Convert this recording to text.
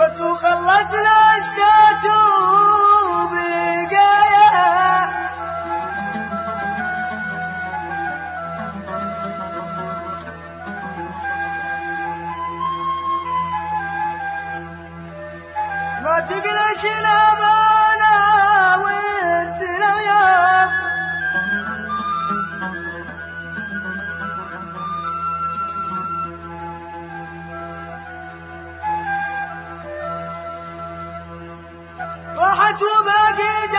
أدفت وخلت 祖国的天疆。